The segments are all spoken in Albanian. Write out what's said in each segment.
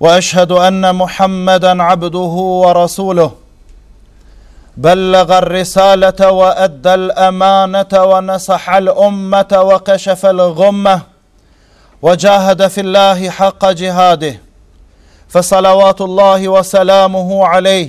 واشهد ان محمدا عبده ورسوله بلغ الرساله وادى الامانه ونصح الامه وكشف الغمه وجاهد في الله حق جهاده فصلوات الله وسلامه عليه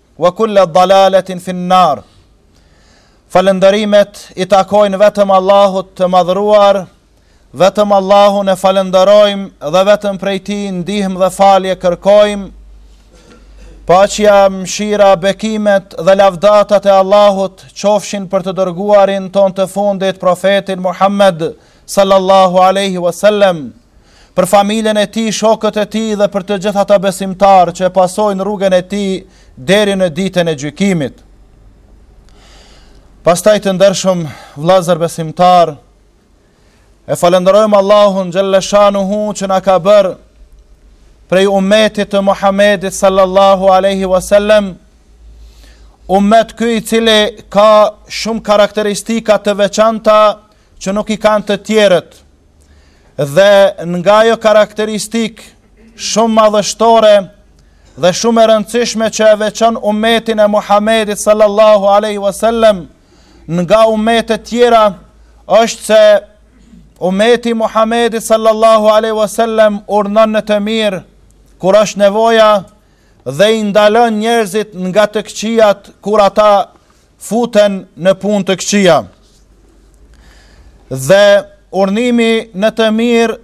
wa kulla dalalatin fin nar. Falënderimet i takojnë vetëm Allahut të madhëruar, vetëm Allahun e falënderojmë dhe vetëm prej tij ndihmë dhe falje kërkojmë, paqja, mshira, bekimet dhe lavdatat e Allahut qofshin për të dërguarin tonë të fundit, profetin Muhammed, sallallahu sallallahu alaihi wasallam për familjen e tij, shokët e tij dhe për të gjithë ata besimtarë që e pasojnë rrugën e tij deri në ditën e gjykimit. Pastaj të ndershëm vëllezër besimtarë, e falënderojmë Allahun xhelleshanuhu që na ka bërë prej ummetit të Muhamedit sallallahu alaihi wasallam ummet ky i cili ka shumë karakteristika të veçanta që nuk i kanë të tjerët, dhe nga ajo karakteristikë shumë madhështore dhe shumë e rëndësishme që e veçon umetin e Muhammedit sallallahu aleyhi wasallem nga umetet tjera, është se umeti i Muhammedit sallallahu aleyhi wasallem urnon në të mirë, kur është nevoja dhe i ndalon njerëzit nga të këqijat kur ata futen në punë të këqija. Dhe urnimi në të mirë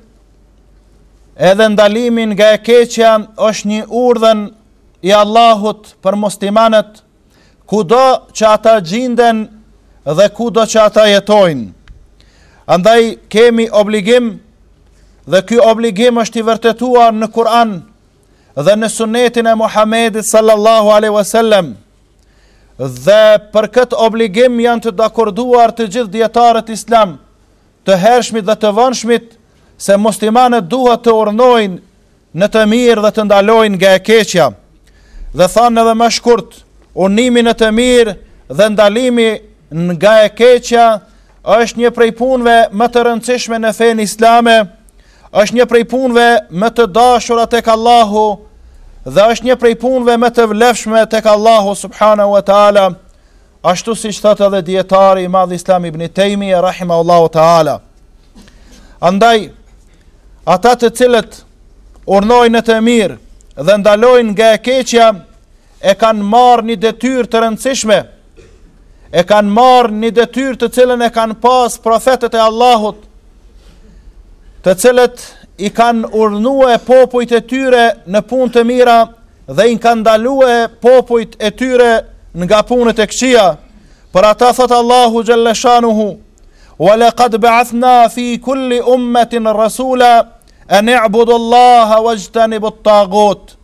edhe ndalimi nga e keqja është një urdhën i Allahut për muslimanët kudo që ata gjinden dhe kudo që ata jetojnë. Andaj kemi obligim dhe ky obligim është i vërtetuar në Kur'an dhe në sunetin e Muhammedit sallallahu alaihi wasallam. Dhe për këtë obligim janë të dakorduar të gjithë dijetarët islam, të hershmit dhe të vonshmit, se muslimanët duhet të urnojnë në të mirë dhe të ndalojnë nga e keqja. Dhe thanë edhe më shkurt, urnimi në të mirë dhe ndalimi nga e keqja është një prej punëve më të rëndësishme në fenë islame, Është një prej punëve më të dashura tek Allahu dhe është një prej punëve më të vlefshme tek Allahu subhanahu wa taala, ashtu siç thotë edhe dijetari i madh islam Ibn Tejmije rahimahullahu taala. Andaj ata të cilët urnojnë në të mirë dhe ndalojnë nga e keqja, e kanë marrë një detyrë të rëndësishme, e kanë marrë një detyrë të cilën e kanë pas profetët e Allahut, të cilët i kanë urnue popujt e tyre në punë të mira dhe i kanë ndalue popujt e tyre nga punët e këqija. Për ata thotë Allahu xhelleshanuhu, wa laqad ba'athna fi kulli ummetin rasula, En i'budu Allaha wajtanibu t-tagut,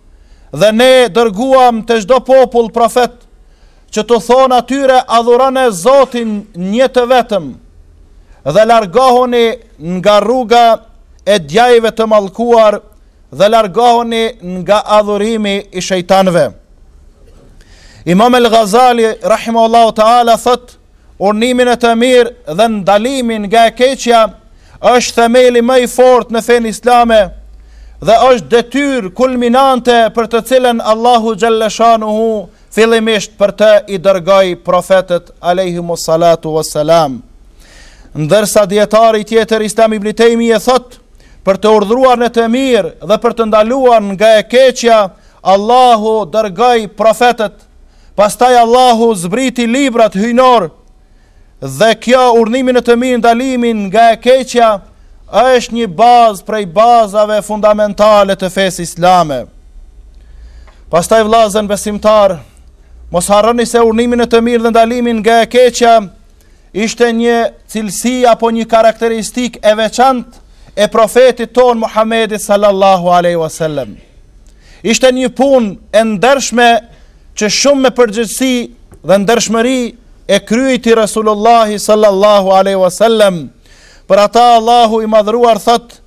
Dhe ne dërguam te çdo popull profet që t'u thonë atyre adhurone Zotin një të vetëm dhe largohuni nga rruga e djajve të mallkuar dhe largohuni nga adhurimi i shejtanëve. Imam El Ghazali rahimahullahu taala thotë Urnimi në të mirë dhe ndalimi nga e keqja është themeli më i fortë në fenë islame dhe është detyrë kulminante për të cilën Allahu xhalleshanuhu fillimisht për të i dërgoi profetët alejhimu salatu vesselam. Ndërsa dijetari tjetër islam Ibn Tejmije thot për të urdhëruar në të mirë dhe për të ndaluar nga e keqja, Allahu dërgoi profetët Pastaj Allahu zbriti librat hyjnor dhe kjo urdhënimi në të mirë ndalimin nga e keqja është një bazë prej bazave fundamentale të fesë islame. Pastaj vllazën besimtar, mos harroni se urnimi në të mirë dhe ndalimi nga e keqja Ishte një cilësi apo një karakteristik e veçant e profetit ton Muhammedit sallallahu aleyhi wasallam. Ishte një pun e ndershme që shumë me përgjegjësi dhe ndershmëri e kryti Rasulullahi sallallahu aleyhi wasallam. Për ata Allahu i madhruar thot,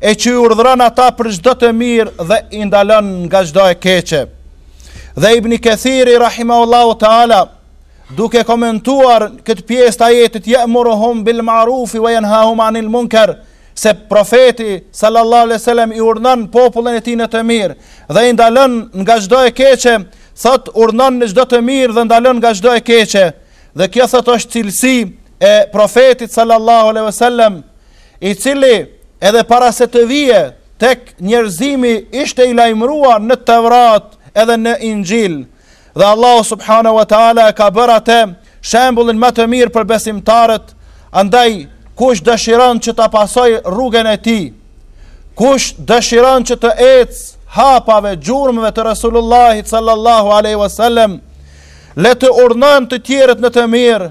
e që i urdhëron ata për çdo të mirë dhe i ndalon nga çdo e keqe. Dhe Ibn Kathiri rahimahullahu taala duke komentuar këtë pjesë të ajetit ya'muruhum bil ma'ruf wa yanhahum 'anil munkar se profeti sallallahu alaihi wasallam i urdhënon popullin e tij në të mirë dhe i ndalon nga çdo e keqe, thot urdhënon në çdo të mirë dhe ndalon nga çdo e keqe. Dhe kjo thot është cilësi e profetit sallallahu alaihi wasallam i cili edhe para se të vije tek njerëzimi ishte i lajmëruar në Tevrat edhe në Inxhil, dhe Allahu subhanahu wa taala e ka bërë atë shembullin më të mirë për besimtarët, andaj kush dëshiron që ta pasoj rrugën e tij, kush dëshiron që të ecë hapave gjurmëve të Resulullahit sallallahu alaihi wasallam, le të urdhënon të tjerët në të mirë,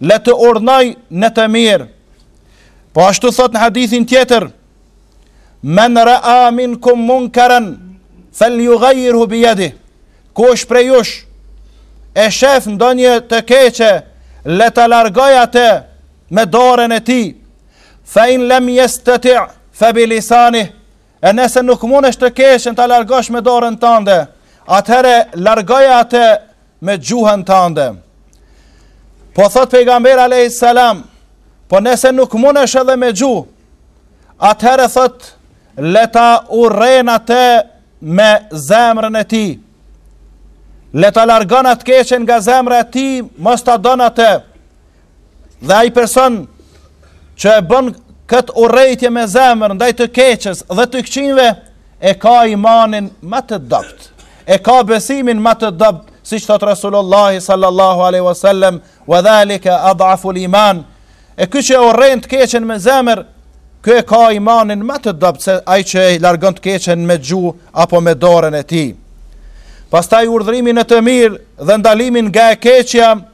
le të urnoj në të mirë. Po ashtu thot në hadithin tjetër, men rea minkum munkeren, feljugajirhu bijedihi, kush prej jush, e shef ndonjë të keqe, le ta largoj atë me dorën e tij, fe in lem jestetië, fe bilisani, E nëse nuk mundesh të keqen ta largosh me dorën tënde, atëherë largoje atë me gjuhën tënde. Po thotë pejgamberi alejhi selam, po nëse nuk mundesh edhe me gjuhë, atëherë thotë le ta urren atë me zemrën e tij. Le ta largon atë keqen nga zemra e tij, mos ta don atë. Dhe ai person që e bën këtë urrejtje me zemër ndaj të keqes dhe të këqijve, e ka imanin më të dobët. E ka besimin më të dobët, siç thotë Resulullah sallallahu alaihi wasallam, "Wa dhalika adhafu al-iman." E ky që e urren të keqen me zemër, ky e ka imanin më të dobët se ai që e largon të keqen me gjuhë apo me dorën e tij. Pastaj urdhërimi në të mirë dhe ndalimi nga e keqja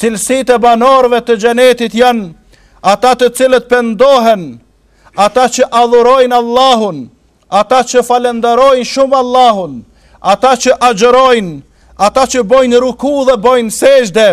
Cilësitë e banorëve të xhenetit janë ata të cilët pendohen, ata që adhurojnë Allahun, ata që falenderojnë shumë Allahun, ata që agjërojnë, ata që bëjnë ruku dhe bëjnë sexhde,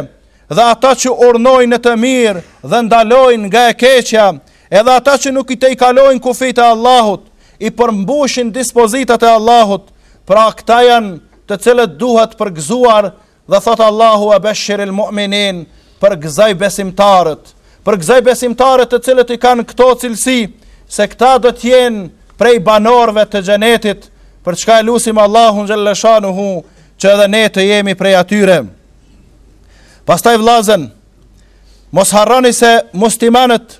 dhe ata që urdhërojnë në të mirë dhe ndalojnë nga e keqja, edhe ata që nuk i tejkalojnë kufijtë e Allahut, i përmbushin dispozitat e Allahut, pra këta janë të cilët duhet përgëzuar Dhe thotë Allahu ve beshiril mu'minin, përgëzoji besimtarët, përgëzoji besimtarët të cilët i kanë këto cilësi, se këta do të jenë prej banorëve të xhenetit, për çka e lusim Allahun xhele shanuhu, që edhe ne të jemi prej atyre. Pastaj vllazën, mos harroni se muslimanët,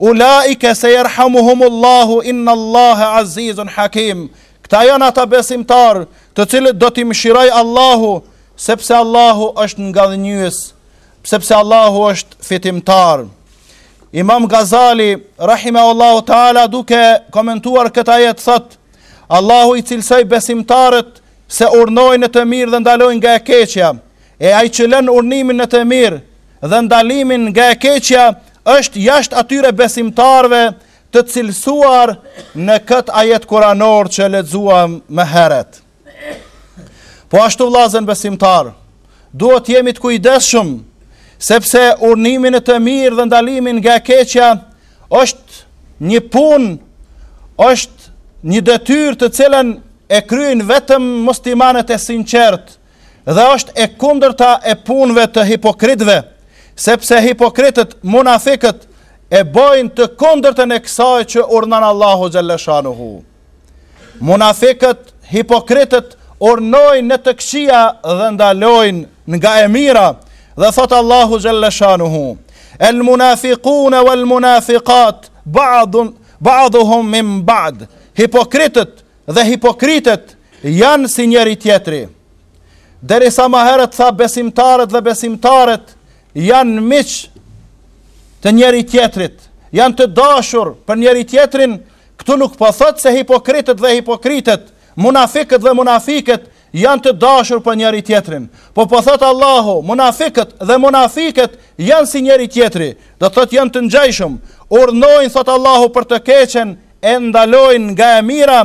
Ulaike sejerhamuhumullahu innallahe azizun hakim, Këta janë ata besimtarë, të cilët do t'i mëshirojë Allahu, sepse Allahu është ngadhënjyes, sepse Allahu është fitimtar. Imam Gazali rahimahullahu taala duke komentuar këtë ajet thotë: Allahu i cilësoi besimtarët se urdhërojnë në të mirë dhe ndalojnë nga e keqja. E ai që lë urdhërimin në të mirë dhe ndalimin nga e keqja, është jashtë atyre besimtarëve të cilësuar në këtë ajet kuranor që lexuam më herët. Po ashtu vllazën besimtarë, duhet të jemi të kujdesshëm sepse urdhërimi në të mirë dhe ndalimi nga e keqja është një punë, është një detyrë të cilën e kryejnë vetëm muslimanët e sinqertë, Dhe është e kundërta e punëve të hipokritëve, sepse hipokritët, munafikët, e bëjnë të kundërtën e kësaj që urnon Allahu xhelleshanuhu. Munafikët, hipokritët, urnojnë në të këqia dhe ndalojnë nga e mira, dhe thotë Allahu xhelleshanuhu, el munafikune wal munafikat, ba'duhum min ba'd, hipokritet, dhe hipokritet janë si njëri tjetri. Derisa ma herët tha besimtarët dhe besimtaret janë miq të njëri tjetrit, janë të dashur për njëri tjetrin, këtu nuk po thot se hipokritët dhe hipokritet, munafikët dhe munafiket janë të dashur për njëri tjetrin. Po po thot Allahu, munafikët dhe munafiket janë si njëri tjetri, do thot janë të ngjashëm. Urnojnë thot Allahu për të keqen e ndalojnë nga e mira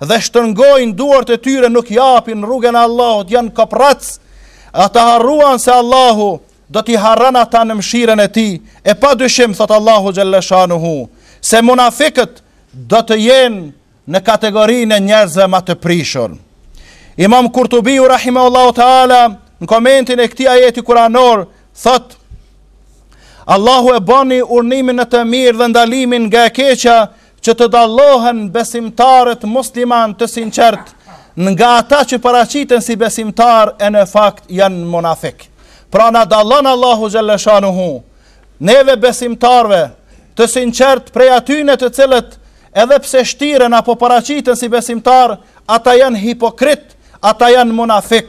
dhe shtërngojnë duart e tyre nuk japin në rrugën e Allahut janë koprrac ata harruan se Allahu do t'i harron ata në mëshirën e tij e pa dyshim thot Allahu xhalleshanuhu se munafikët do të jenë në kategorinë e njerëzve ma të prishur Imam Kurtubiu rahimahullahu taala në komentin e këtij ajeti kuranor Thot, Allahu e bani urnimin në të mirë dhe ndalimin nga e keqja që të dallohen besimtarët musliman të sinqert nga ata që paraqiten si besimtar e në fakt janë munafik. Pra na dallon Allahu xhelleshanuhu, neve besimtarve të sinqert prej atyne të cilët edhe pse shtiren apo paraqiten si besimtar, ata janë hipokrit, ata janë munafik.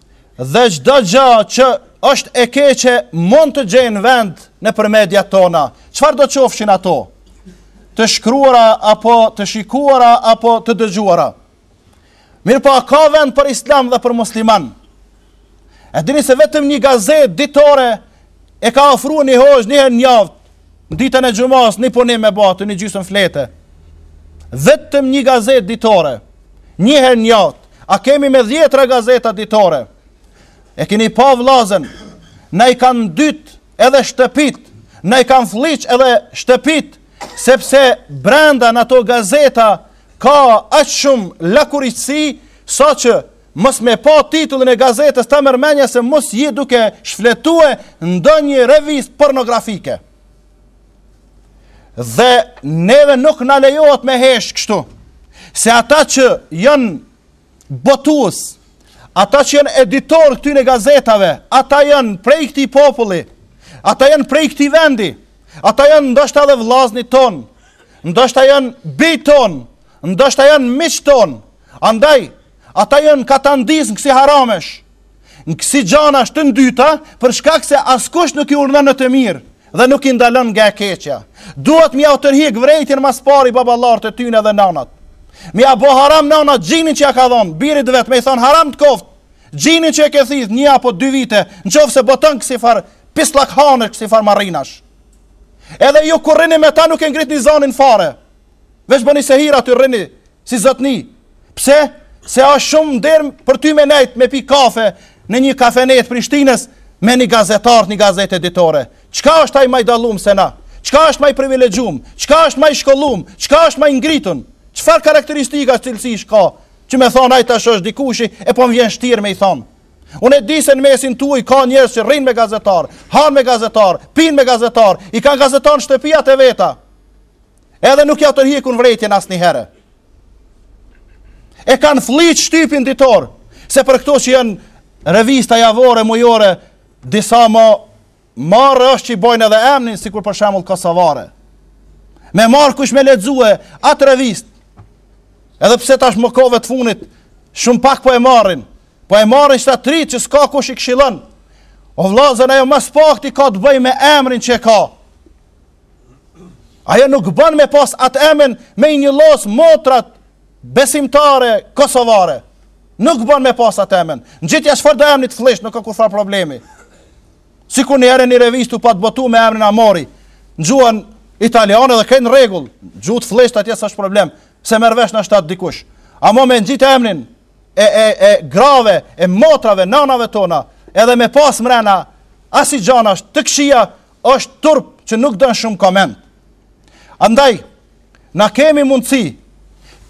Dhe çdo gjë që është e keqe mund të gjejnë vend nëpër mediat tona. Çfarëdo qofshin ato? Të shkruara, apo të shikuara, apo të dëgjuara? Mirëpo a ka vend për islam dhe për musliman? E dini se vetëm një gazet ditore e ka afrua një hoxh një herë në javë, në ditën e xhumas, një punim me botu, një gjysmë flete. Vetëm një gazetë ditore, një herë në javë. A kemi me dhjetra gazeta ditore? E keni pa vllazën, na i kanë ndyt edhe shtëpit, na i kanë flliq edhe shtëpit, sepse brenda në ato gazeta ka aq shumë lakuriqësi, saqë mos me pa titullin e gazetës ta merr mendja se mos je duke shfletue ndonjë revist pornografike. Dhe neve nuk na lejohet me hesh kështu. Se ata që janë botues, ata që janë editor këtyne gazetave, ata janë prej këti populli, ata janë prej këti vendi, ata janë ndoshta edhe vllaznit ton, ndoshta janë bij ton, ndoshta janë miq ton, andaj Ata janë katandisë në kësi haramesh, në kësi gjanash të ndyta, për shkak se askush nuk i urdhnon në të mirë, dhe nuk i ndalon nga e keqja. Duhet me jau tërhik vrejtjen ma s'pari baballarët e tyne dhe nanat. Me ia bo haram nanat gjinin që ja ka dhonë, birit vet, me i thonë haram të koftë, gjinin që e ke thith një apo dy vite, në qoftë se boton kësi farë pisllakhanesh, kësi farë marrinash. Edhe ju kur rrini me ta nuk e ngritni zanin fare, Veç boni sehir aty rrini, si zotni. Pse? Se është shumë nder për ty me nejt me pi kafe në një kafene t'Prishtinës me një gazetar t'një gazete ditore. Çka është ai ma i dallum se na? Çka është ma i privilegjum? Çka është ma i shkollum? Çka është ma i ngritun? Çfarë karakteristikash cilësish ka? Që me thonë ai tash është dikushi, e po më vjen shtirë me i thonë. Unë e di se në mesin tuaj ka njerëz që rrinë me gazetarë, hanë me gazetarë, pinë me gazetarë, i kanë gazetat në shtëpiat e veta. Edhe nuk jau tërhikun vrejtjen asnjëherë. E kanë fëlliq shtypin ditor, se për këto që janë revista javore, mujore, disa ma marre është që i bojnë edhe emnin, sikur për shembull Kosovare. Me marrë kush me lexue atë revistë, edhe pse tash ma kohëve të funit, shumë pak po e marrin, po e marrin këta t'ri që s'ka kush i kshillon, o vllazën ajo ma s'pakti ka të bëjë me emrin që ka, Ajo nuk bën me pas atë emën me i njollosë motrat besimtare kosovare. Nuk bën me pas atë emën. Ngjitja çfarëdo emni të flliqt, nuk ka kurrfarë problemi. Sikur një herë një revistë u pat botu me emrin Amori, në gjuhën italiane edhe kjo n'rregull, gjuhë të flliqt atje s'është problem, s'e merr vesh ndoshta dikush. Amo me ngjit emnin e, e, e grave, e motrave, nanave tona, edhe me pas mrena, asi gjanash të kqija, Është turp që nuk don shumë koment. Andaj na kemi mundësi,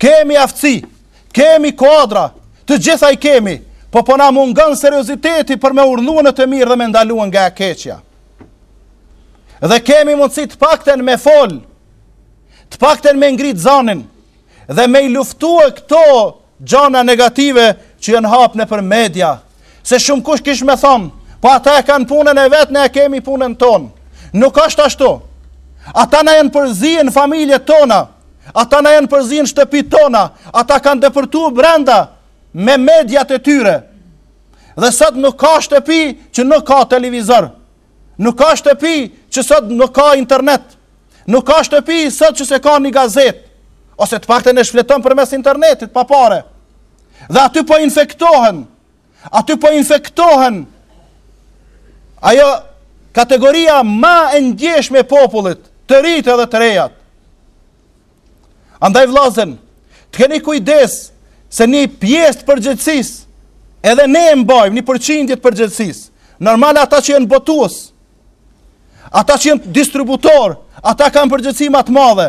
kemi aftësi, kemi kuadra, të gjitha i kemi, po po na mungon serioziteti për me urdhnue në të mirë dhe me ndalue nga e keqja. Dhe kemi mundësi të paktën me fol, të paktën me ngrit zanin dhe me i luftue këto Gjana negative që janë hap nëpër media, se shumëkush kish me thonë, po ata e kanë punën e vet, ne e kemi punën tonë. Nuk është ashtu. Ata na janë përzi n'familjet tona, ata na janë përzi n'shtëpitë tona, ata kanë depërtu brenda me mediat e tyre. Dhe sot nuk ka shtëpi që nuk ka televizor. Nuk ka shtëpi që sot nuk ka internet. Nuk ka shtëpi sot që s'e ka një gazetë. Ose të paktën e shfleton përmes internetit, pa pare. Dhe aty po infektohen. Aty po infektohen. Ajo kategoria ma e ndjeshme e popullit, të ritë edhe të rejat. Andaj vllazen, të keni kujdes se një pjesë të përgjegjësisë, edhe ne e mbajmë një përqindje të përgjegjësisë, normal ata që jenë botues, ata që jenë distributor, ata kanë përgjegjësi ma të madhe,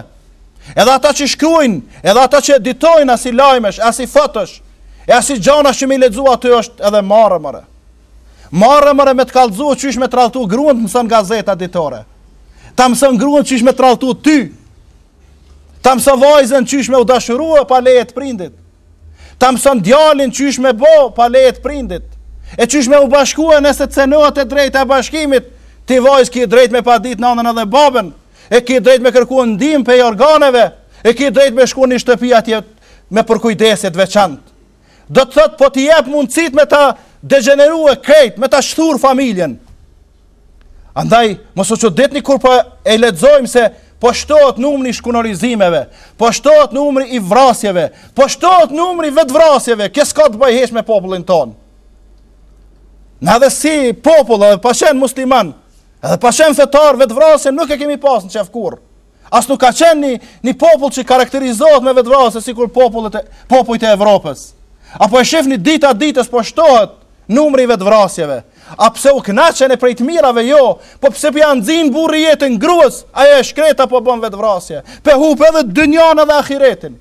edhe ata që shkruajnë, edhe ata që editojnë asi lajmesh, asi fotosh, e asi gjanash që me i lexu aty është edhe marre, more. Marre more me të kallëzu qysh me tradhtu gruan të mëson gazeta ditore. Ta mëson gruan qysh me tradhtu ty. Ta mëson vajzën qysh me u dashuru pa leje të prindit. Ta mëson djalin qysh me bo pa leje të prindit. E qysh me u bashku nëse të cenohet e drejta e bashkimit, ti vajzë ki drejt me padit nanën edhe babën, e ki drejt me kërku ndihmë prej organeve, e ki drejt me shku në shtëpi atje me përkujdesje të veçantë. Do të thot po ti jep mundësit me ta degeneru e krejt, me ta shthur familjen. Andaj, mos u çuditni kur po e lexojmë se po shtohet numri i shkunorizimeve, po shtohet numri i vrasjeve, po shtohet numri i vetvrasjeve, kjo s'ka të bëjë hiç me popullin tonë. Na edhe si popull edhe pa qenë musliman, edhe pa qenë fetar vetvrasje nuk e kemi pas në qef kurrë. As nuk ka qenë një, një popull që karakterizohet me vetëvrasje sikur popullet e, popujt e Evropës. A po e shifni dita ditës po shtohet numri i vetëvrasjeve. A pse u kënaqen e prej të mirave jo, po pse po ja nxin burri jetën grues, ajo e shkreta po bën vetëvrasje. Pe hup edhe dynjan edhe ahiretin.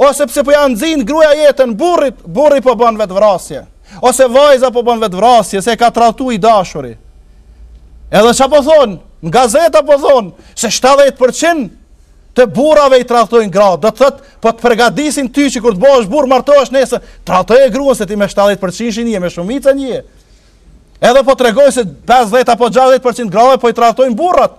Ose pse po ja nxin gruaja jetën burrit, burri po bën vetëvrasje. Ose vajza po bën vetëvrasje se e ka tradhtu i dashuri. Edhe çfarë po thon, në gazeta po thon se 70% të burrave i tradhtojnë gra. Do të thot, po të përgatisin ty që kur të bëhesh burrë martohesh nesër, tradhtoje gruan se ti me 70% je, me shumicën je. Edhe po tregojnë se 50 apo 60% e grave po i tradhtojnë burrat.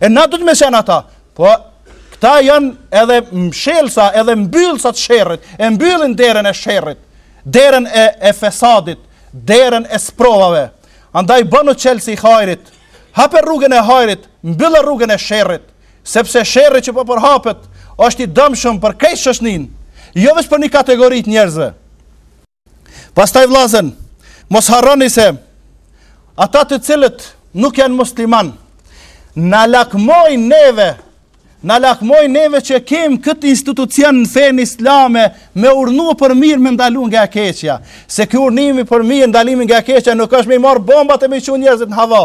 E na dojmë me qenë ata, po këta janë edhe mshelsa, edhe mbyllsa të sherrit, e mbyllin derën e sherrit, derën e, e fesadit, derën e sprovave. Andaj bonu çelës i hajrit, hape rrugën e hajrit, mbylle rrugën e sherrit, sepse sherri që po përhapet, është i dëmshëm për krejt shoqninë, jo veç për një kategori të njerëzve. Pastaj vllazën, mos harroni se ata të cilët nuk janë musliman, na lakmojnë neve, na lakmojnë neve që kem këtë institucion në fenë islame me urnu për mirë me ndalu nga e keqja, se ky urnimi për mirë ndalimi nga e keqja nuk është me i marrë bombat e me i çu njerëzit në hava,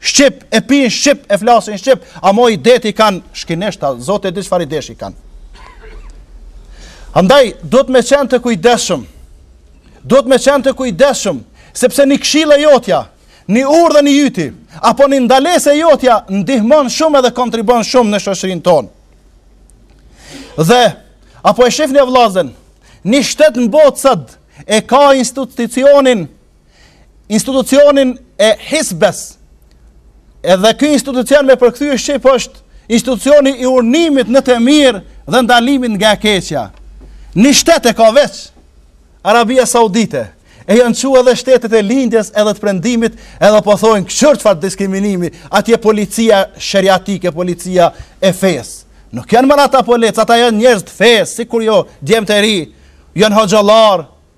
Shqip, e pin shqip, e flasin shqip, ama idetë i kanë shkinisht, a Zoti e di çfarë idesh i kanë. Andaj, duhet me qenë të kujdesshëm, duhet me qenë të kujdesshëm, sepse një kshillë jotja, një urdhën i yti, apo një ndalesë jotja, ndihmon shumë edhe kontribuon shumë në shoqërinë tonë. Dhe, a po e shifni, vllazën, një shtet në botë sot, e ka institucionin, institucionin e hisbes, edhe ky institucion me përkthy shqip është institucioni i urnimit në të mirë dhe ndalimit nga e keqja. Një shtet e ka veç, Arabia Saudite, e janë çu edhe shtetet e lindjes edhe të prendimit edhe po thojnë këqyr çfarë diskriminimi, atje policia sheriatike, policia e fesë. Nuk janë more ata policë, ata janë njerëz të fesë, sikur ju, djem të ri, janë hoxhallarë,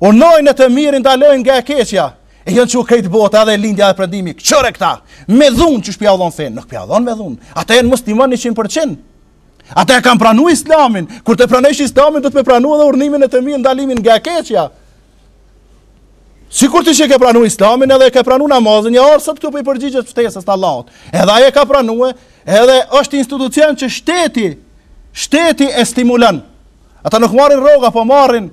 Urnojnë në të mirë, ndalojnë nga e keqja. E janë çu krejt bota edhe lindja e përëndimi. Këqyre këta, me dhunë qysh pja dhonë fenë, nuk pja dhonë me dhunë. Ata janë muslimanë 100%. Ata e kanë pranu islamin. Kur të pranojsh islamin, duhet me pranu edhe urnimin në të mirë, ndalimin nga e keqja. Sikur ti që ke pranu islamin edhe ke pranu namazin, një orë sot këtu po i përgjigjesh ftesës të Allahut. Edhe ai e ka pranu, edhe është institucion që shteti, shteti e stimulon. Ata nuk marrin rroga, po marrin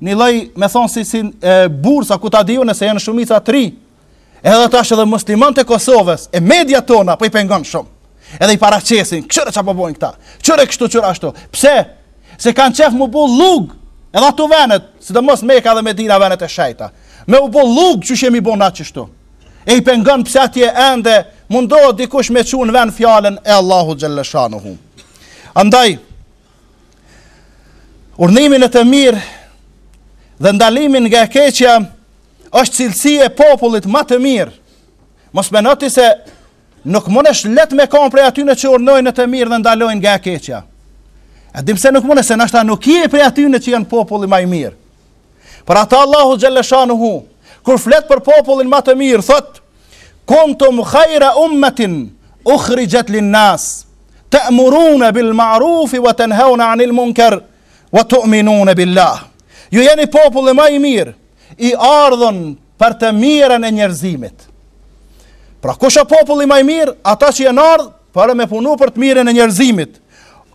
një lloj, me thon si si e, bursa ku ta di un se janë shumica të ri. Edhe tash edhe muslimanët e Kosovës, e mediat tona po i pengon shumë. Edhe i paraqesin, çfarë çfarë po bojnë këta? Çfarë kështu çfarë ashtu? Pse? Se kanë qef me u bo llugë. Edhe ato vendet, sidomos Mekka dhe Medina vendet e shejta. Me u bo llugë qysh jemi bo na kështu. E i pengon pse atje ende mundohet dikush me çu n'vend fjalën e Allahu xhallashanuhu. Andaj Urnimi në të mirë dhe ndalimi nga e keqja është cilësi e popullit ma të mirë. Mos mendo ti se nuk mundesh leht me kon prej atyne që urnojnë në të mirë dhe ndalojnë nga e keqja. E dim se nuk mundesh se nashta nuk je prej atyne që janë populli ma i mirë. Për ata Allahu xhelleshanuhu, kur flet për popullin ma të mirë, thot, kuntum hajra ummetin uhrixhet linnas, te'murune bil marufi, ve tenhevne anil munker, ve tu'minune bil-lah. Ju jeni populli ma i mirë, i ardhun për të mirën e njerëzimit. Pra kush a populli ma i mirë, ata që jenë ardhë, për me punu për të mirën e njerëzimit.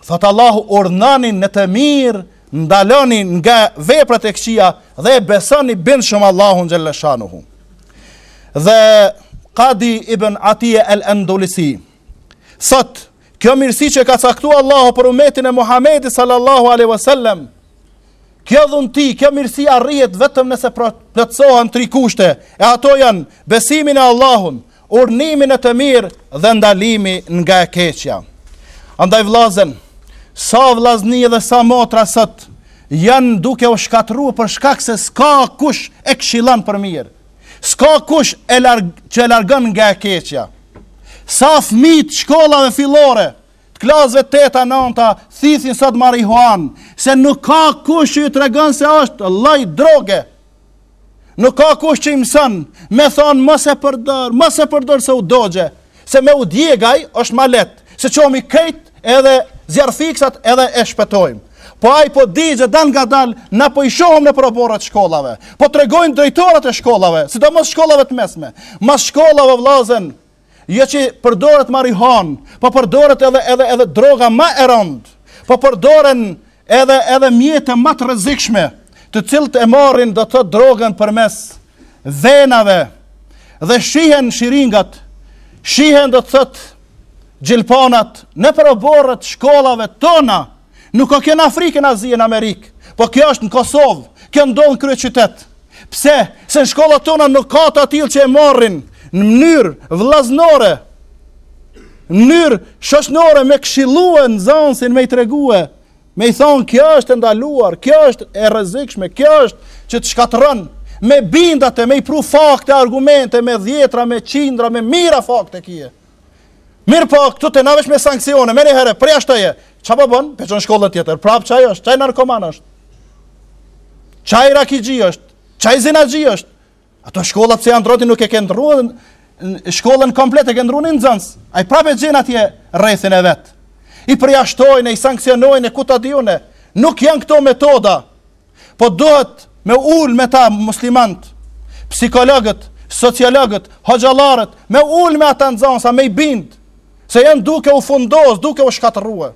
Thotë Allahu, urdhnoni në të mirë, ndaloni nga veprat e këqija dhe e besoni bindshëm Allahun xhalleshanuhu. Dhe Kadi ibn Atije el-Endelusi thotë kjo mirësi që ka caktuar Allahu për umetin e Muhamedit sallallahu alaihi wasallam Kjo dhunti, kjo mirësi arrihet vetëm nëse plotësohen tri kushte, e ato janë besimi në Allahun, Urnimi në të mirë dhe ndalimi nga e keqja. Andaj vllazen, sa vllazni dhe sa motra sot janë duke u shkatërruar për shkak se s'ka kush e këshillon për mirë. S'ka kush e larg që e largon nga e keqja. Sa fmij të shkollave fillore, të klasëve të teta nënta, thithin sot marihuan, se nuk ka kush që ju tregon se është lloj droge. Nuk ka kush që i mëson, me thonë mos e përdor, mos e përdor se u dogje, se me u djeg aj është ma lehtë, se çojmi krejt edhe zjarrfiksat edhe e shpetojmë. Po ai po digjet dalngadal na po i shohim nëpër oborrat e shkollave. Po tregojnë drejtorat e shkollave, sidomos shkollave të mesme. Mas shkollave vllazën, Jo që përdoret marihuan, po përdoret edhe edhe edhe droga ma e rëndë. Po përdoren edhe edhe mjete ma të rrezikshme, të cilët e marrin do të thotë drogën përmes venave dhe shihen shiringat, shihen do të thotë gjilpanat nëpër oborret e shkollave tona, nuk o kjo n'Afrikë, n'Azi, n'Amerikë, po kjo është në Kosovë, kjo ndodh në kryeqytet. Pse? Se në shkollat tona nuk ka të atillë që e marrin në mënyrë vllaznore, në mënyrë shoqnore me këshillue nxansin, me i tregue, me i thonë kjo është e ndaluar, kjo është e rrezikshme, kjo është që të shkatërron, me bind atë, me i pru fakte, argumente, me dhjetra, me qindra, me mijra fakte i ke. Mirëpo, këtu te na veç me sanksione, me njëherë, përjashtoje, qa po bon, pe çon n'shkollën tjetër, prapë qaj është, qaj narkoman është, qaj rakixhi është, qaj zinaxhi është, atë shkolla s'e ka ndrrue ti nuk e ke ndrrue, shkollën komplet e ke ndrrue një nxënës, ai prapë e gjen atje rrethin e vet, i përjashtojnë, i sanksionojnë, e ku ta di unë, nuk janë këto metoda, Po dohet me ul me ta muslimant, psikologët, sociologët, hoxhallarët, me ul me ata nxënësa, me i bind, se janë duke u fundos, duke u shkatërrua.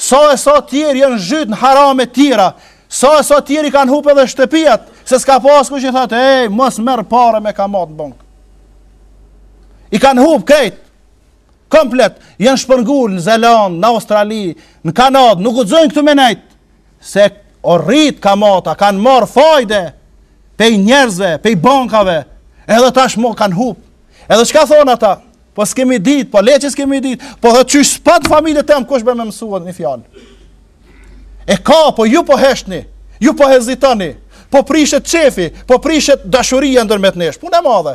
Sa e sa tjerë janë zhyt në harame tjera, sa e sa tjerë i kanë hup edhe shtëpijat, se s'ka pas kush i thotë, ej, mos merr pare me kamatë në bankë. I kanë hup krejt, komplet, janë shpërngul në Zelandë, në Australi, në Kanadë, nuk guxojnë këtu me nejtë, Se u rrit kamata kanë marrë fajde pej njerëzve, pej bankave, edhe tash mo kanë hup. Edhe çka thonë ata? Po s'kemi ditë, po le që s'kemi ditë, po e qysh s'pat n'familje tem, kush bre me msu një fjalë? E ka, po ju po heshtni, ju po hezitani, po prishet qefi, po prishet dashuria ndërmjet nesh, punë e madhe.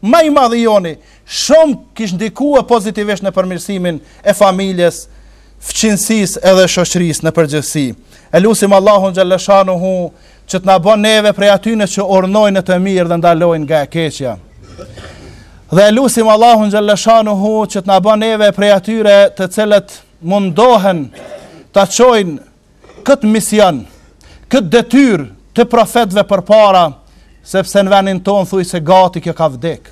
ma i madhi joni, shumë kish ndikue pozitivisht në përmirësimin e familjes, fqinjësisë edhe shoqërisë në përgjithësi. E lusim Allahun xhalleshanuhu që të na bën neve prej atyne që urdhnojnë në të mirë dhe ndalojnë nga e keqja. Dhe e lusim Allahun xhalleshanuhu që të na bën neve prej atyre të cilët mundohen ta çojnë këtë mision, këtë detyrë të profetëve përpara, sepse në vendin tonë thuj se gati kjo ka vdek.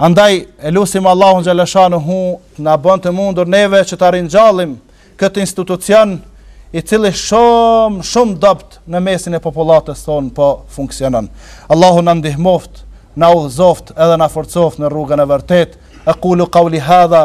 Andaj, e lusim Allahun xhalleshanuhu, na bën të mundur neve që ta ringjallim këtë institucion, i cili shumë, shumë dobët në mesin e popullatës sonë po funksionon. Allahu na ndihmoftë, na udhëzoftë edhe na forcoftë në rrugën e vërtetë, ekulu kauli hadha,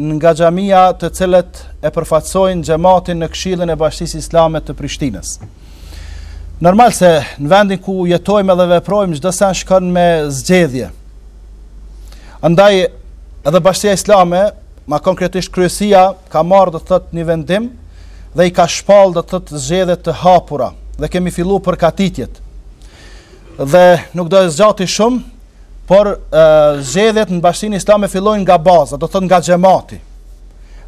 nga xhamia të cilët e përfaqësojnë xhematin në Këshillin e Bashkësisë Islame të Prishtinës. Normal se në vendin ku jetojmë dhe veprojmë çdo send shkon me zgjedhje. Andaj edhe Bashkësia Islame, ma konkretisht kryesia, ka marrë do të thotë një vendim dhe i ka shpallë do të thotë zgjedhje të hapura dhe kemi filluar përgatitjet. Dhe nuk do të zgjasë shumë Por zgjedhjet në Bashkësinë Islame fillojnë nga baza, do të thotë nga xhemati.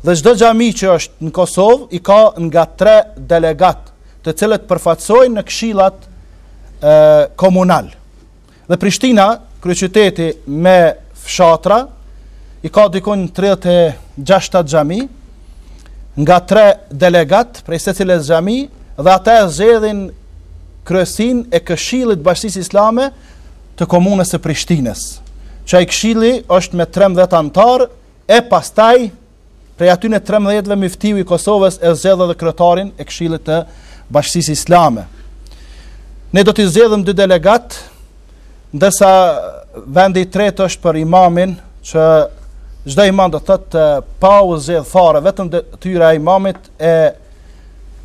Dhe çdo xhami që është në Kosovë i ka nga 3 delegat, të cilët përfaqësojnë në këshillat komunal. Dhe Prishtina, kryeqyteti me fshatra, i ka dikun 36 xhami nga 3 delegat prej secilës xhami dhe ata e zgjedhin kryesin e këshillit Bashkësisë Islame të Komunës së Prishtinës, që ai këshilli është me 13 anëtarë e pastaj prej atyne 13-ve myftiu i Kosovës e zgjedh edhe kryetarin e këshillit të Bashkësisë Islame. Ne do të zgjedhim dy delegat, ndërsa vendi i tretë është për imamin që çdo imam do të thotë pa u zgjedh fare vetëm detyra e imamit e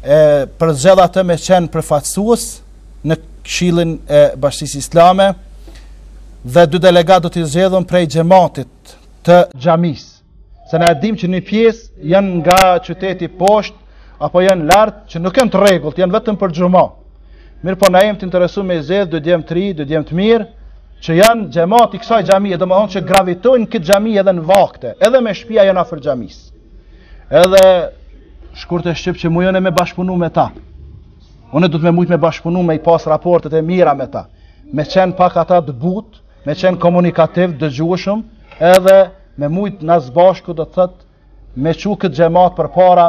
e përzgjedh atë me qenë përfaqësues në Këshillin e Bashkësisë Islame dhe dy delegatë do të zgjedhen prej xhamatit të xhamisë. Se na e dimë që një pjesë janë nga qyteti poshtë apo janë lart që nuk janë të rregullt, janë vetëm për xhuma. Mirë po na jemi të interesuar me zgjedh dy djem të ri, dy djem të mirë që janë xhamat i kësaj xhamie, domethënë që gravitojnë në këtë xhami edhe në vakte, edhe me shpia janë afër xhamisë. Edhe shkurt e shqip që muj me bashkëpunu me ta. Unë do të thot me mujt me bashkëpunu me i pas raportet e mira me ta. Me qen pak ata të butë, me qen komunikativ, dëgjueshëm, edhe me mujt na së bashku do të thot me çu këtë xhamat përpara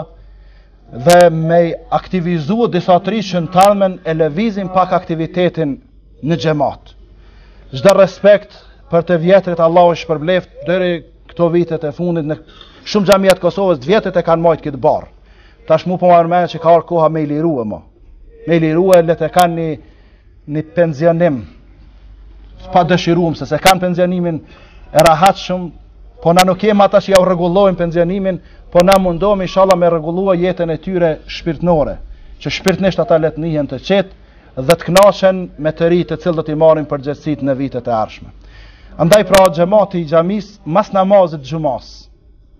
dhe me aktivizu disa të rinj që natyralisht e lëvizin pak aktivitetin në xhamat. Çdo respekt për të vjetrit Allahu i shpërbleftë deri këto vitet e fundit në shumë xhamia të Kosovës, të vjetrit e kanë majt këtë barrë. Tash mu po ma merr menja që ka ardh koha me i liru e me, me i liru e le të kenë një, një penzionim. Po dëshirojmë, se s'e kanë penzionimin edhe rahat shumë. Po na nuk jemë ata që ja u regullojmë penzionimin, po na mundohemi ishalla me rregullu jetën e tyre shpirtërore. Që shpirtnisht ata le të ndihen të qetë dhe të knaqen me të rinjtë të cilët do t'i marrin përgjegjësitë në vitet e ardhshme. Andaj pra xhemati i xhamisë mas namazit të xhumasë.